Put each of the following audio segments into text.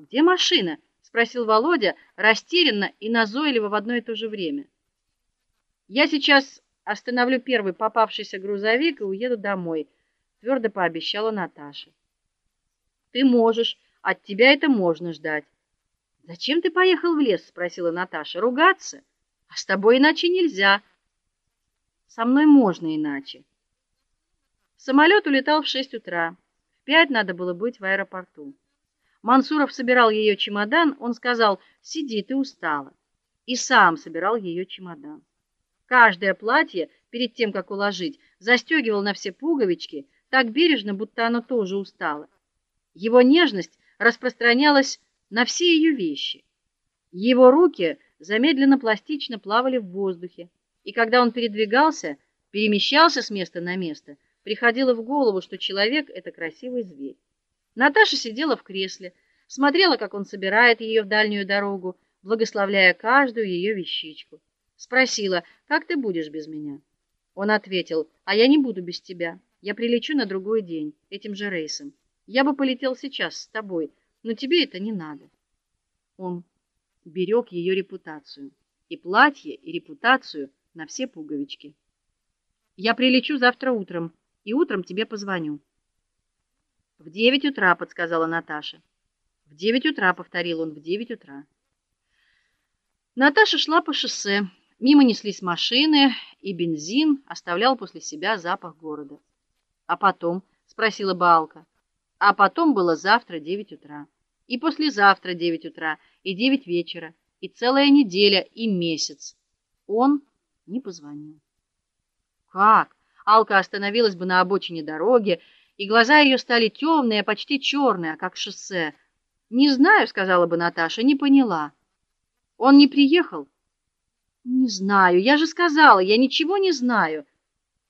А где машина? спросил Володя, растерянно и назойливо в одно и то же время. Я сейчас остановлю первый попавшийся грузовик и уеду домой, твердо пообещала Наташа. Ты можешь, от тебя это можно ждать. Зачем ты поехал в лес, спросила Наташа. Ругаться? А с тобой иначе нельзя. Со мной можно иначе. Самолет улетал в шесть утра. В пять надо было быть в аэропорту. Мансуров собирал ее чемодан, он сказал: "Сиди, ты устала". И сам собирал ее чемодан. Каждое платье перед тем, как уложить, застегивал на все пуговички, так бережно, будто оно тоже устало. Его нежность распространялась на все ее вещи. Его руки замедленно пластично плавали в воздухе, и когда он передвигался, перемещался с места на место, приходило в голову, что человек это красивый зверь. Наташа сидела в кресле, смотрела, как он собирает ее в дальнюю дорогу, благословляя каждую ее вещичку. Спросила: "Как ты будешь без меня?" Он ответил: "А я не буду без тебя. Я прилечу на другой день этим же рейсом. Я бы полетел сейчас с тобой, но тебе это не надо". Он берег ее репутацию, и платье, и репутацию на все пуговички. Я прилечу завтра утром, и утром тебе позвоню. В девять утра, подсказала Наташа. В девять утра, повторил он, в девять утра. Наташа шла по шоссе. Мимо неслись машины, и бензин оставлял после себя запах города. А потом, спросила Балка. А потом было завтра девять утра, и послезавтра девять утра, и девять вечера, и целая неделя, и месяц. Он не позвонил. Как? Алка остановилась бы на обочине дороги и глаза ее стали темные, почти черные, как шоссе. "Не знаю", сказала бы Наташа, не поняла. Он не приехал? Не знаю, я же сказала, я ничего не знаю.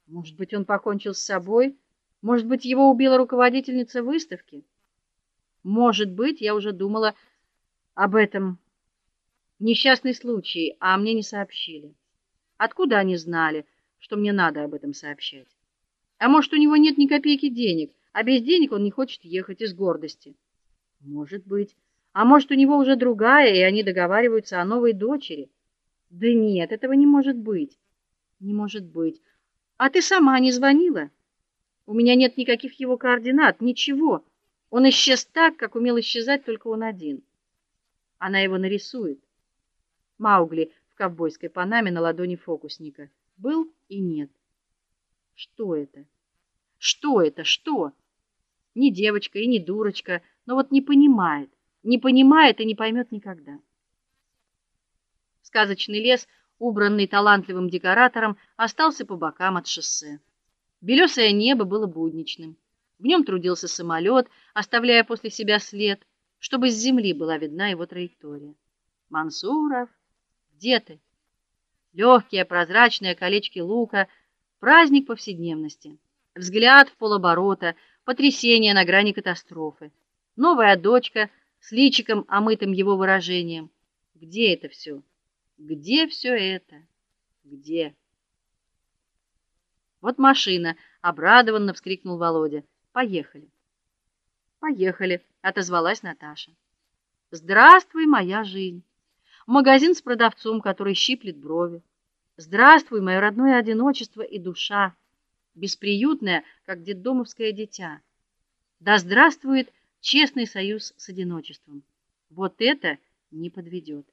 Может быть, он покончил с собой? Может быть, его убила руководительница выставки? Может быть, я уже думала об этом. Несчастный случай, а мне не сообщили. Откуда они знали, что мне надо об этом сообщать? А может, у него нет ни копейки денег, а без денег он не хочет ехать из гордости. Может быть. А может, у него уже другая, и они договариваются о новой дочери. Да нет, этого не может быть. Не может быть. А ты сама не звонила? У меня нет никаких его координат, ничего. Он исчез так, как умел исчезать только он один. Она его нарисует. Маугли в ковбойской панаме на ладони фокусника. Был и нет. Что это? Что это? Что? Не девочка и не дурочка, но вот не понимает, не понимает и не поймет никогда. Сказочный лес, убранный талантливым декоратором, остался по бокам от шоссе. Белесое небо было будничным. В нем трудился самолет, оставляя после себя след, чтобы с земли была видна его траектория. Мансуров, где ты? Легкие прозрачные колечки лука Праздник повседневности. Взгляд в полоборота, потрясение на грани катастрофы. Новая дочка с личиком, омытым его выражением. Где это все? Где все это? Где? Вот машина, обрадованно вскрикнул Володя. Поехали. Поехали, отозвалась Наташа. Здравствуй, моя жизнь. Магазин с продавцом, который щиплет брови. Здравствуй, мое родное одиночество и душа, бесприютная, как детдомовское дитя. Да здравствует честный союз с одиночеством. Вот это не подведет.